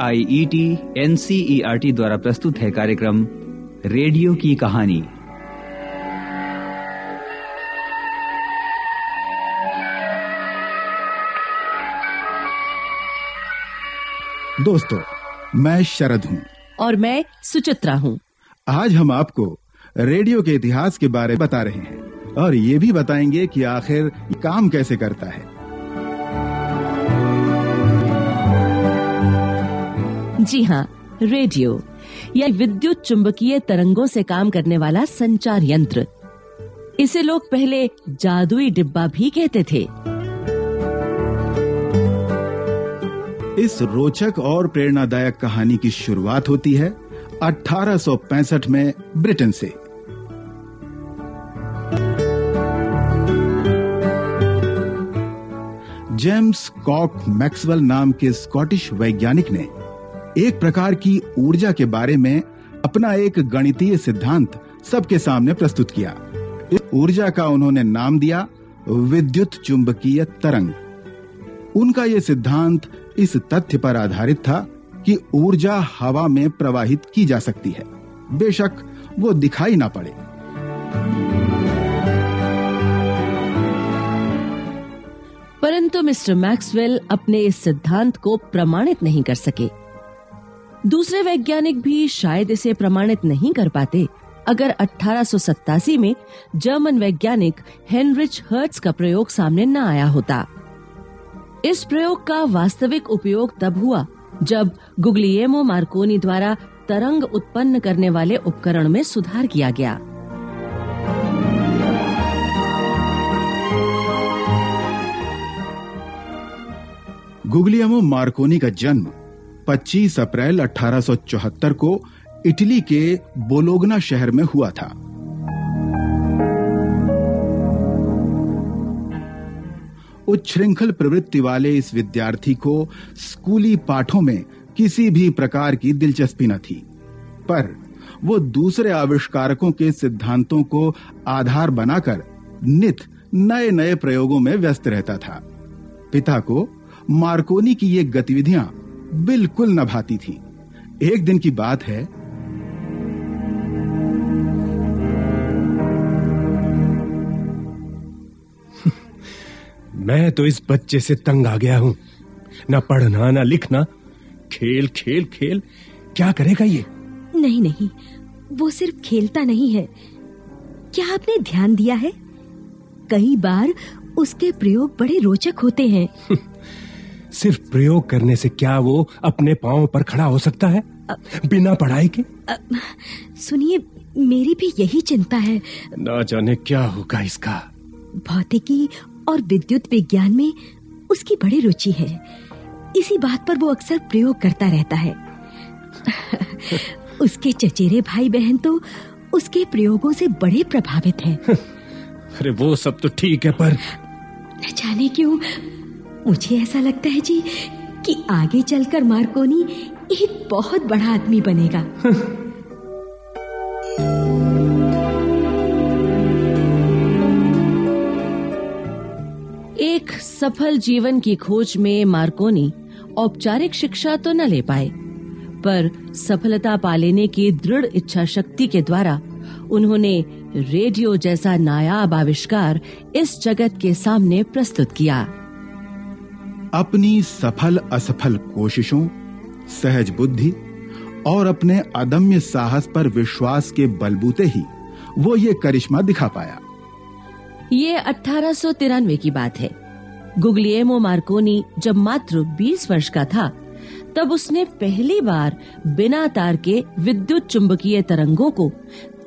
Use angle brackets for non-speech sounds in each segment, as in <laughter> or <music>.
I E T N C E R T द्वारा प्रस्तुत है कार्यक्रम रेडियो की कहानी। दोस्तों मैं शरद हूँ। और मैं सुचित्रा हूँ। आज हम आपको रेडियो के इतिहास के बारे में बता रहे हैं और ये भी बताएँगे कि आखिर काम कैसे करता है। जी हाँ रेडियो यह विद्युत चुंबकीय तरंगों से काम करने वाला संचार यंत्र। इसे लोग पहले जादुई डिब्बा भी कहते थे। इस रोचक और प्रेरणादायक कहानी की शुरुआत होती है 1865 में ब्रिटेन से। जेम्स कॉक मैक्सवेल नाम के स्कॉटिश वैज्ञानिक ने एक प्रकार की ऊर्जा के बारे में अपना एक गणितीय सिद्धांत सबके सामने प्रस्तुत किया। इस ऊर्जा का उन्होंने नाम दिया विद्युत चुंबकीय तरंग। उनका यह सिद्धांत इस तथ्य पर आधारित था कि ऊर्जा हवा में प्रवाहित की जा सकती है। बेशक वो दिखाई ना पड़े। परंतु मिस्टर मैक्सवेल अपने इस सिद्धांत को प्रमाणित नहीं कर सके। दूसरे वैज्ञानिक भी शायद इसे प्रमाणित नहीं कर पाते। अगर 1887 में जर्मन वैज्ञानिक हेनरिच हर्ट्स का प्रयोग सामने न आया होता। इस प्रयोग का वास्तविक उपयोग तब हुआ जब गुगलिएमो मार्कोनी द्वारा तरंग उत्पन्न करने वाले उपकरण में सुधार किया गया। गुगलियामो मार्कोनी का जन्म 25 अप्रैल 1874 को इटली के बोलोगना शहर में हुआ था। उच्छृंखल प्रवृत्ति वाले इस विद्यार्थी को स्कूली पाठों में किसी भी प्रकार की दिलचस्पी न थी, पर वो दूसरे आविष्कारकों के सिद्धांतों को आधार बनाकर नित नए नए प्रयोगों में व्यस्त रहता था। पिता को मार्कोनी की ये गतिविधियाँ बिल्कुल न भाती थी। एक दिन की बात है। <laughs> मैं तो इस बच्चे से तंग आ गया हूँ। ना पढ़ना ना लिखना। खेल खेल खेल। क्या करेगा ये? नहीं नहीं। वो सिर्फ़ खेलता नहीं है। क्या आपने ध्यान दिया है? कई बार उसके प्रयोग बड़े रोचक होते हैं। <laughs> सिर्फ़ प्रयोग करने से क्या वो अपने पाँव पर खड़ा हो सकता है? बिना पढ़ाई के? सुनिए मेरी भी यही चिंता है। ना जाने क्या होगा इसका। भौतिकी और विद्युत विज्ञान में उसकी बड़ी रुचि है। इसी बात पर वो अक्सर प्रयोग करता रहता है। उसके चचेरे भाई बहन तो उसके प्रयोगों से बड़े प्रभावित हैं। अरे वो सब तो ठीक है पर न जाने क्यों मुझे ऐसा लगता है जी कि आगे चलकर मार्कोनी एक बहुत बड़ा आदमी बनेगा। <laughs> एक सफल जीवन की खोज में मार्कोनी औपचारिक शिक्षा तो न ले पाए, पर सफलता पा लेने की दृढ़ इच्छा शक्ति के द्वारा उन्होंने रेडियो जैसा नायाब आविष्कार इस जगत के सामने प्रस्तुत किया। अपनी सफल असफल कोशिशों, सहज बुद्धि और अपने अदम्य साहस पर विश्वास के बलबूते ही वो ये करिश्मा दिखा पाया। ये अठारह की बात है। गुगलिएमो मार्कोनी जब मात्र 20 वर्ष का था, तब उसने पहली बार बिना तार के विद्युत चुंबकीय तरंगों को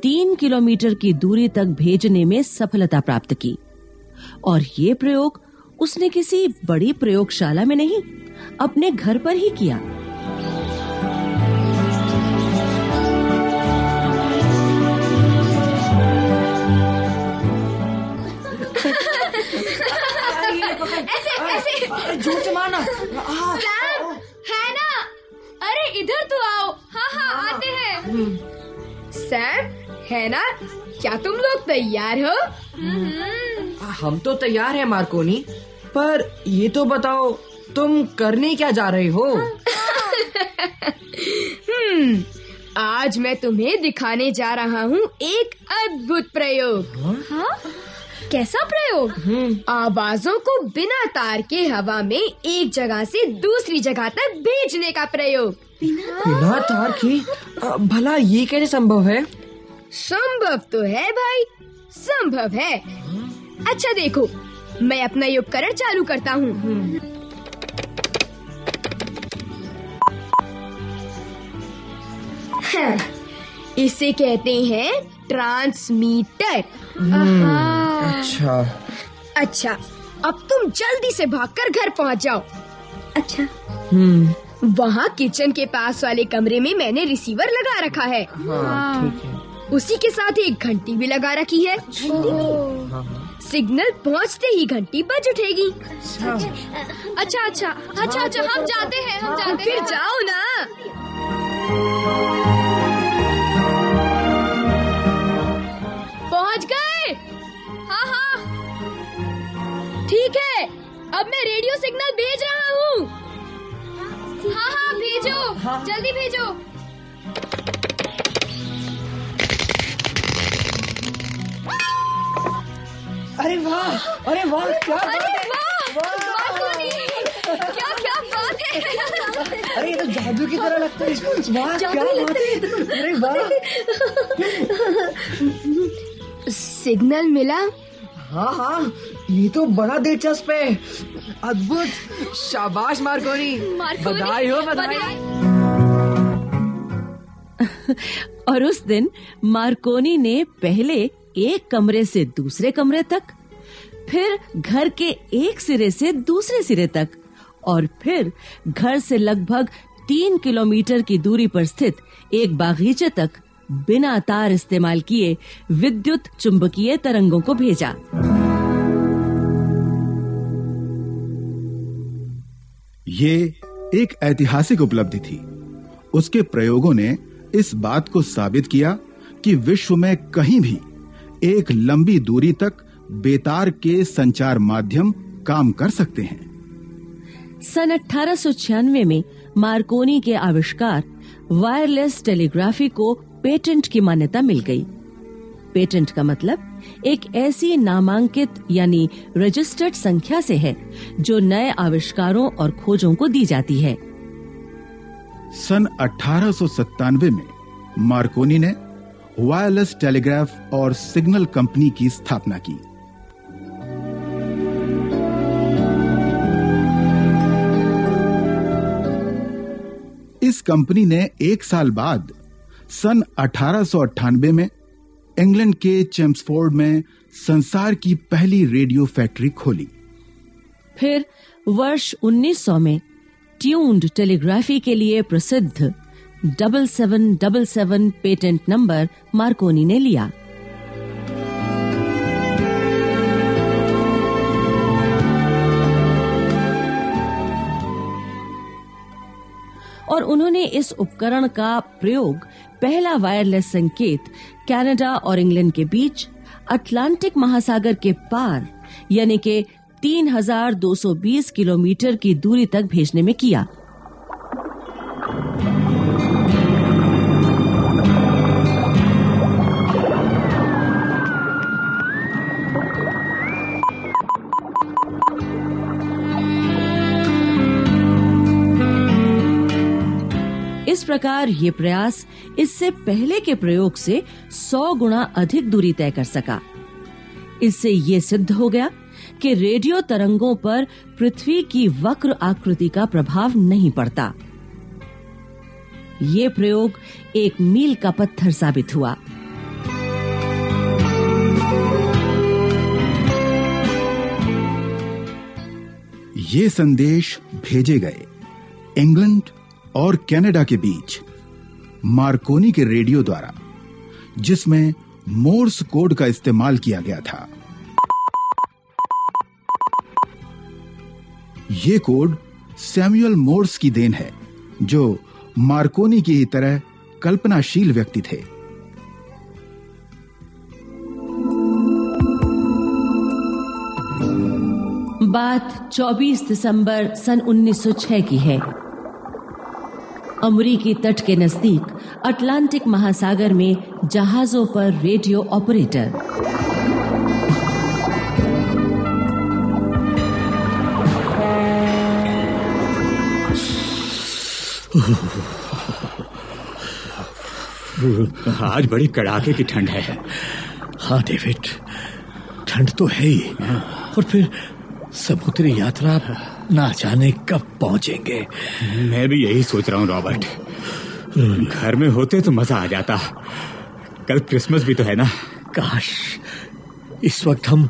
तीन किलोमीटर की दूरी तक भेजने में सफलता प्राप्त की। और ये प्रयोग उसने किसी बड़ी प्रयोगशाला में नहीं अपने घर पर ही किया। ज़ोर से मारना। सैम है। ना अरे इधर तो आओ। हाँ हाँ आते हैं। सैम है ना क्या तुम लोग तैयार हो? हम तो तैयार हैं मार्कोनी। पर ये तो बताओ तुम करने क्या जा रहे हो? <laughs> हम्म आज मैं तुम्हें दिखाने जा रहा हूँ एक अद्भुत प्रयोग। हाँ? कैसा प्रयोग? आवाजों को बिना तार के हवा में एक जगह से दूसरी जगह तक भेजने का प्रयोग। बिना तार की? भला ये कैसे संभव है? संभव तो है भाई संभव है। अच्छा देखो मैं अपना ये उपकरण चालू करता हूँ। हाँ, इसे कहते हैं ट्रांसमीटर। अच्छा। अच्छा अब तुम जल्दी से भागकर घर पहुँच जाओ। अच्छा। हम्म। वहाँ किचन के पास वाले कमरे में मैंने रिसीवर लगा रखा है। हाँ ठीक है। उसी के साथ एक घंटी भी लगा रखी है। सिग्नल पहुँचते ही घंटी बज उठेगी। अच्छा। अच्छा अच्छा अच्छा हम जाते हैं हम जाते हैं फिर जाओ ना। पहुँच गए। हाँ हाँ। ठीक है अब मैं रेडियो सिग्नल भेज रहा हूँ। हाँ हाँ भेजो जल्दी भेजो। अरे वाह अरे वाह क्या अरे वाह क्या क्या बात है। अरे ये तो जादू की तरह लगता है। वाह क्या बात है। अरे वाह। सिग्नल मिला? हाँ हाँ ये तो बड़ा दिलचस्प है। अद्भुत। शाबाश मार्कोनी, बधाई हो बधाई। और उस दिन मार्कोनी ने पहले एक कमरे से दूसरे कमरे तक फिर घर के एक सिरे से दूसरे सिरे तक और फिर घर से लगभग तीन किलोमीटर की दूरी पर स्थित एक बागीचे तक बिना तार इस्तेमाल किए विद्युत चुंबकीय तरंगों को भेजा। ये एक ऐतिहासिक उपलब्धि थी। उसके प्रयोगों ने इस बात को साबित किया कि विश्व में कहीं भी एक लंबी दूरी तक बेतार के संचार माध्यम काम कर सकते हैं। सन 1896 में मार्कोनी के आविष्कार वायरलेस टेलीग्राफी को पेटेंट की मान्यता मिल गई। पेटेंट का मतलब एक ऐसी नामांकित यानी रजिस्टर्ड संख्या से है जो नए आविष्कारों और खोजों को दी जाती है। सन 1897 में मार्कोनी ने वायरलेस टेलीग्राफ और सिग्नल कंपनी की स्थापना की। इस कंपनी ने एक साल बाद, सन 1898 में, इंग्लैंड के चेम्सफोर्ड में संसार की पहली रेडियो फैक्ट्री खोली। फिर वर्ष 1900 में ट्यून्ड टेलीग्राफी के लिए प्रसिद्ध double seven double seven patent number Marconi ने लिया। और उन्होंने इस उपकरण का प्रयोग पहला वायरलेस संकेत कनाडा और इंग्लैंड के बीच अटलांटिक महासागर के पार यानी के 3,220 किलोमीटर की दूरी तक भेजने में किया। प्रकार ये प्रयास इससे पहले के प्रयोग से 100 गुना अधिक दूरी तय कर सका। इससे ये सिद्ध हो गया कि रेडियो तरंगों पर पृथ्वी की वक्र आकृति का प्रभाव नहीं पड़ता। ये प्रयोग एक मील का पत्थर साबित हुआ। ये संदेश भेजे गए। इंग्लैंड और कनाडा के बीच मार्कोनी के रेडियो द्वारा, जिसमें मोर्स कोड का इस्तेमाल किया गया था। ये कोड सैमुअल मोर्स की देन है, जो मार्कोनी की ही तरह कल्पनाशील व्यक्ति थे। बात 24 दिसंबर सन 1906 की है। अमरीकी तट के नज़दीक अटलांटिक महासागर में जहाजों पर रेडियो ऑपरेटर। आज बड़ी कड़ाके की ठंड है। हाँ डेविड ठंड तो है। ही। और फिर समुद्री यात्रा ना जाने कब पहुँचेंगे। मैं भी यही सोच रहा हूँ रॉबर्ट। घर में होते तो मज़ा आ जाता। कल क्रिसमस भी तो है ना? काश इस वक्त हम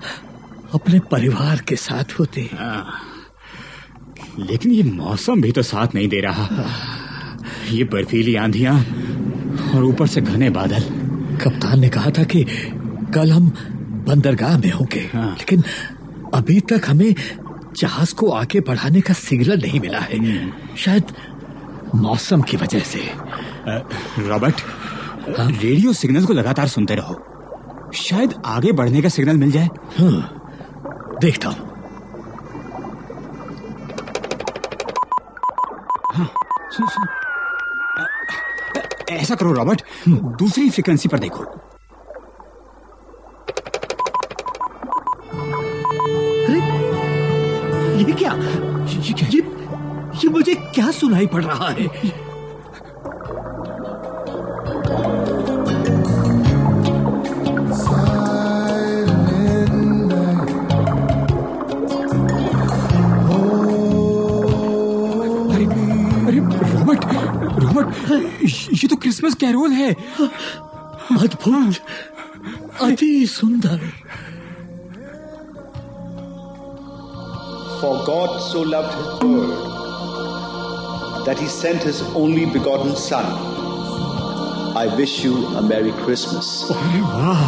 अपने परिवार के साथ होते। लेकिन ये मौसम भी तो साथ नहीं दे रहा। ये बर्फीली आंधियाँ और ऊपर से घने बादल। कप्तान ने कहा था कि कल हम बंदरगाह में होंगे हाँ। लेकिन अभी तक हमें जहाज़ को आगे बढ़ाने का सिग्नल नहीं मिला है। शायद मौसम की वजह से। रॉबर्ट रेडियो सिग्नल को लगातार सुनते रहो। शायद आगे बढ़ने का सिग्नल मिल जाए। हाँ, देखता हूँ। सुन सुन। अ, ऐसा करो रॉबर्ट दूसरी फ्रीक्वेंसी पर देखो। क्या सुनाई पड़ रहा है? ये तो क्रिसमस कैरोल है। अद्भुत अति सुंदर। For God so loved his world that he sent his only begotten Son. I wish you a Merry Christmas. अरे वाह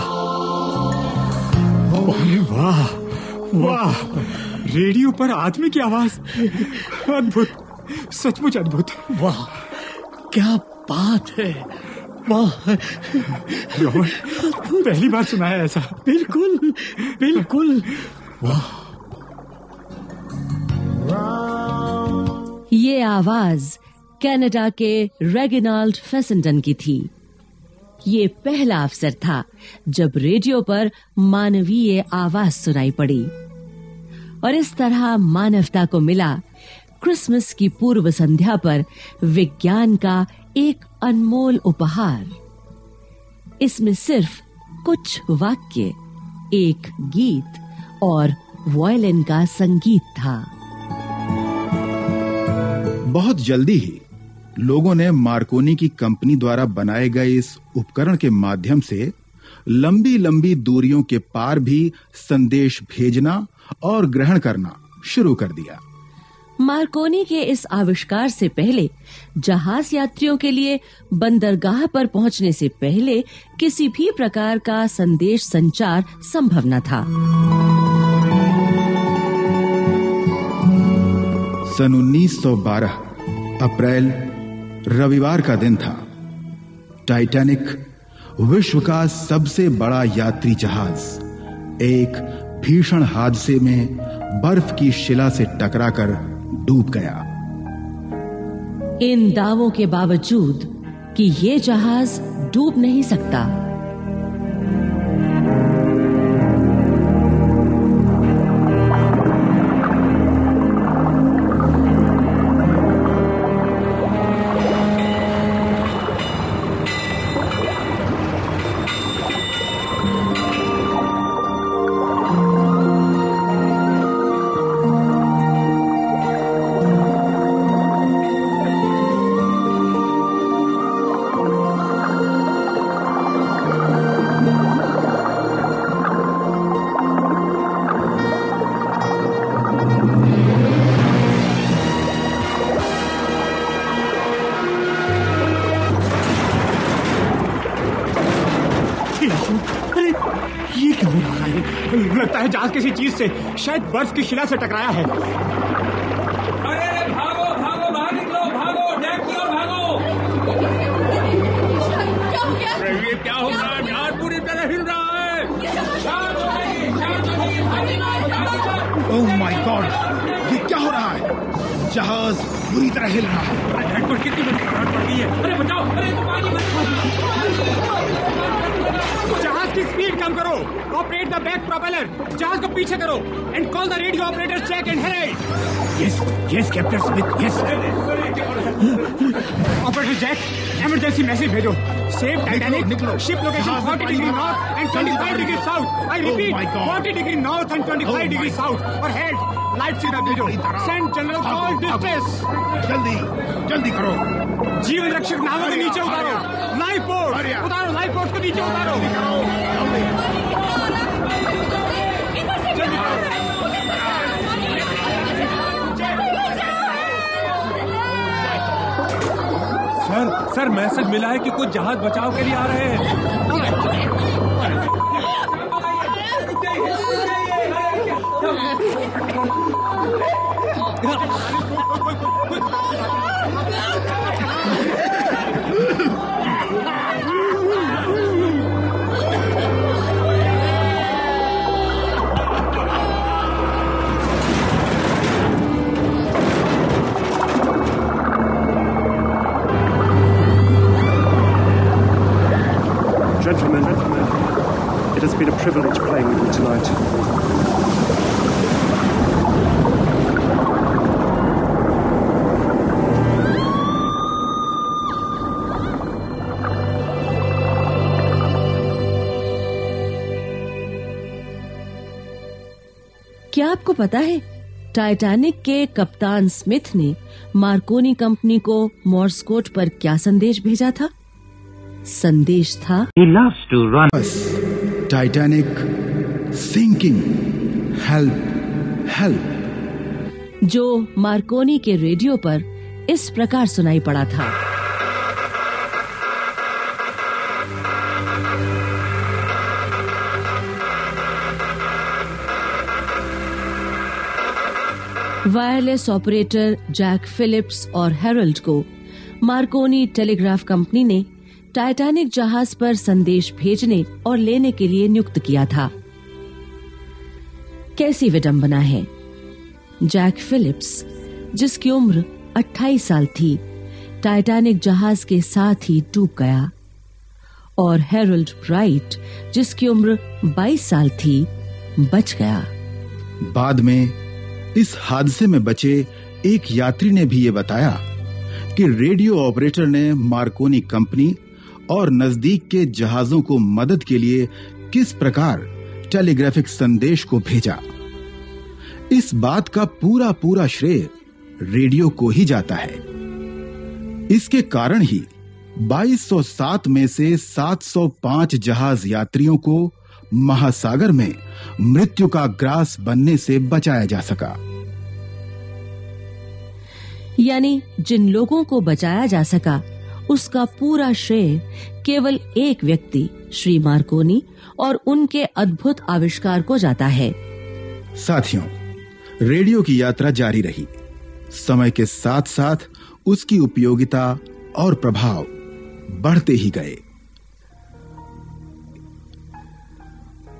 अरे वाह वाह रेडियो पर आदमी की आवाज़? अद्भुत। सचमुच अद्भुत। वाह क्या बात है। वाह। पहली बार सुना है ऐसा। बिल्कुल बिल्कुल। वाह। ये आवाज़ कनाडा के रेगिनाल्ड फेसेंटन की थी। ये पहला अवसर था जब रेडियो पर मानवीय आवाज़ सुनाई पड़ी। और इस तरह मानवता को मिला क्रिसमस की पूर्व संध्या पर विज्ञान का एक अनमोल उपहार। इसमें सिर्फ़ कुछ वाक्य, एक गीत और वॉयलिन का संगीत था। बहुत जल्दी ही लोगों ने मार्कोनी की कंपनी द्वारा बनाए गए इस उपकरण के माध्यम से लंबी लंबी दूरियों के पार भी संदेश भेजना और ग्रहण करना शुरू कर दिया। मार्कोनी के इस आविष्कार से पहले, जहाज़ यात्रियों के लिए बंदरगाह पर पहुँचने से पहले किसी भी प्रकार का संदेश संचार संभव न था। सन 1912 अप्रैल, रविवार का दिन था। टाइटैनिक विश्व का सबसे बड़ा यात्री जहाज़, एक भीषण हादसे में बर्फ़ की शिला से टकराकर डूब गया। इन दावों के बावजूद कि यह जहाज़ डूब नहीं सकता। से शायद बर्फ़ की शिला से टकराया है। अरे भागो भागो बाहर निकलो भागो डैम की ओर भागो। अरे ये क्या हो रहा है? जहाज़ पूरी तरह हिल रहा है। शांत हो जाइए, शांत हो जाइए, भागो, भागो, भागो। ओह माय गॉड ये क्या हो रहा है? जहाज़ बुरी तरह हिल रहा है। हेड कितनी बड़ी करंट पड़ गई है। अरे बचाओ। अरे तो पानी में जहाज़ की स्पीड कम करो। ऑपरेट द बैक प्रोपेलर जहाज़ को पीछे करो। And call the radio operator check and here yes yes captain Smith yes operator Jack emergency message भेजो। सेव टाइटैनिक निकलो। Ship location 40 degree north and 25 degree south I repeat 40 degree north and 25 degree south और head light signal भेजो। Send general call distress. जल्दी जल्दी करो। जीवन रक्षक नावों के नीचे उतारो। लाइफ बोट उतारो लाइफ बोट को नीचे उतारो। सर सर मैसेज मिला है कि कुछ जहाज़ बचाव के लिए आ रहे हैं। 你 <laughs> 看 आपको पता है टाइटैनिक के कप्तान स्मिथ ने मार्कोनी कंपनी को मॉर्स कोड पर क्या संदेश भेजा था? संदेश था टाइटैनिक सिंकिंग हेल्प हेल्प जो मार्कोनी के रेडियो पर इस प्रकार सुनाई पड़ा था। वायरलेस ऑपरेटर जैक फिलिप्स और हेरल्ड को मार्कोनी टेलीग्राफ कंपनी ने टाइटैनिक जहाज़ पर संदेश भेजने और लेने के लिए नियुक्त किया था। कैसी विडंबना है? जैक फिलिप्स, जिसकी उम्र 28 साल थी, टाइटैनिक जहाज़ के साथ ही डूब गया। और हेरल्ड ब्राइट, जिसकी उम्र 22 साल थी, बच गया। बाद में इस हादसे में बचे एक यात्री ने भी ये बताया कि रेडियो ऑपरेटर ने मार्कोनी कंपनी और नज़दीक के जहाजों को मदद के लिए किस प्रकार टेलीग्राफिक संदेश को भेजा। इस बात का पूरा पूरा श्रेय रेडियो को ही जाता है। इसके कारण ही 2207 में से 705 जहाज़ यात्रियों को महासागर में मृत्यु का ग्रास बनने से बचाया जा सका। यानी जिन लोगों को बचाया जा सका उसका पूरा श्रेय केवल एक व्यक्ति श्री मार्कोनी और उनके अद्भुत आविष्कार को जाता है। साथियों रेडियो की यात्रा जारी रही। समय के साथ साथ उसकी उपयोगिता और प्रभाव बढ़ते ही गए।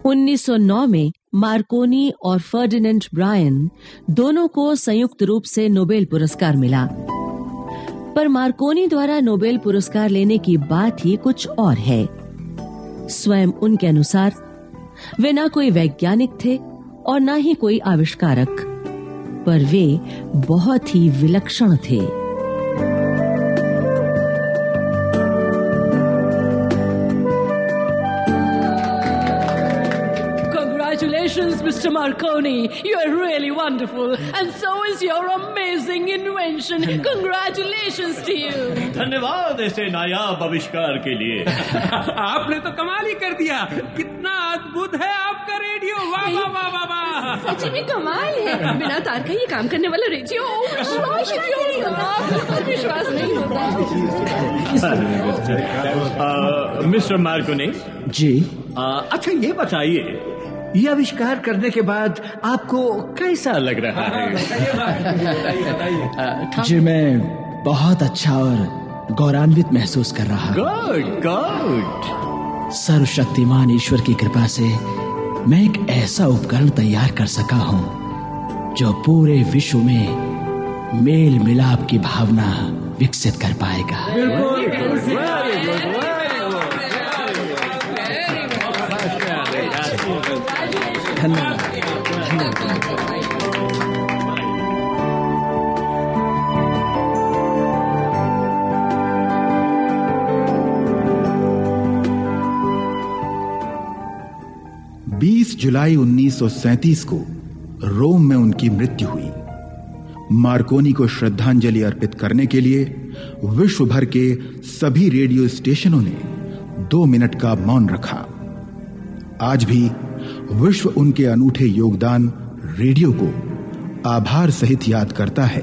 1909 में मार्कोनी और फर्डिनेंट ब्रायन दोनों को संयुक्त रूप से नोबेल पुरस्कार मिला। पर मार्कोनी द्वारा नोबेल पुरस्कार लेने की बात ही कुछ और है। स्वयं उनके अनुसार, वे ना कोई वैज्ञानिक थे और ना ही कोई आविष्कारक, पर वे बहुत ही विलक्षण थे। Congratulations, Mr. Marconi. You are really wonderful. And so is your amazing invention. <laughs> Congratulations to you. धन्यवाद ऐसे नायाब आविष्कार के लिए <laughs> आपने तो कमाल ही कर दिया कितना अद्भुत है आपका रेडियो वाह वाह वाह वाह वाह सच में कमाल है बिना तार का ये काम करने वाला रेडियो विश्वास नहीं होता विश्वास नहीं होता मिस्टर मार्कोनी जी अच्छा ये बताइए ये आविष्कार करने के बाद आपको कैसा लग रहा है? जी मैं बहुत अच्छा और गौरवान्वित महसूस कर रहा हूँ। गुड गुड सर्वशक्तिमान ईश्वर की कृपा से मैं एक ऐसा उपकरण तैयार कर सका हूँ जो पूरे विश्व में मेल मिलाप की भावना विकसित कर पाएगा। बीस जुलाई 1937 को रोम में उनकी मृत्यु हुई। मार्कोनी को श्रद्धांजलि अर्पित करने के लिए विश्व भर के सभी रेडियो स्टेशनों ने दो मिनट का मौन रखा। आज भी विश्व उनके अनूठे योगदान रेडियो को आभार सहित याद करता है।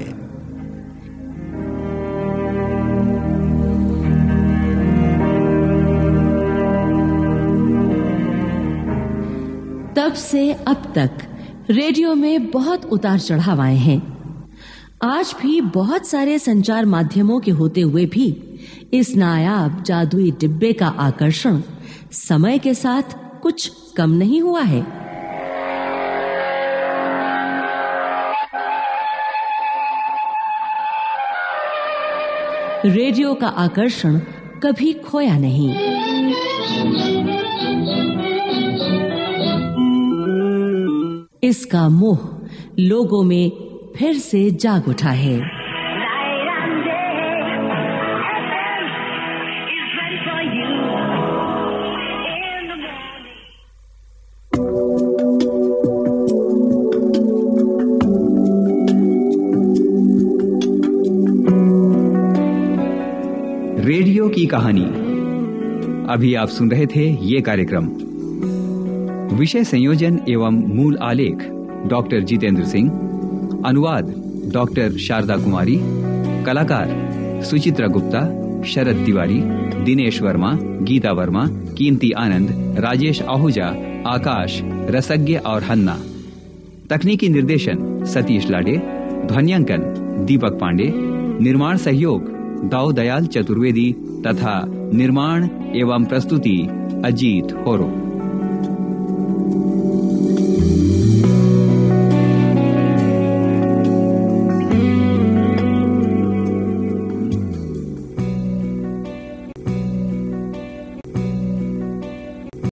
तब से अब तक रेडियो में बहुत उतार चढ़ाव आए हैं। आज भी बहुत सारे संचार माध्यमों के होते हुए भी इस नायाब जादुई डिब्बे का आकर्षण समय के साथ कुछ कम नहीं हुआ है। रेडियो का आकर्षण कभी खोया नहीं। इसका मोह लोगों में फिर से जाग उठा है। कहानी। अभी आप सुन रहे थे ये कार्यक्रम। विषय संयोजन एवं मूल आलेख डॉक्टर जितेंद्र सिंह, अनुवाद डॉक्टर शारदा कुमारी, कलाकार सुचित्रा गुप्ता, शरद तिवारी, दिनेश वर्मा, गीता वर्मा, कीर्ति आनंद, राजेश आहूजा, आकाश, रसज्ञ और हन्ना। तकनीकी निर्देशन सतीश लाडे, ध्वनियांकन दीपक पांडे, निर्माण सहयोग दयाल चतुर्वेदी तथा निर्माण एवं प्रस्तुति अजीत होरो।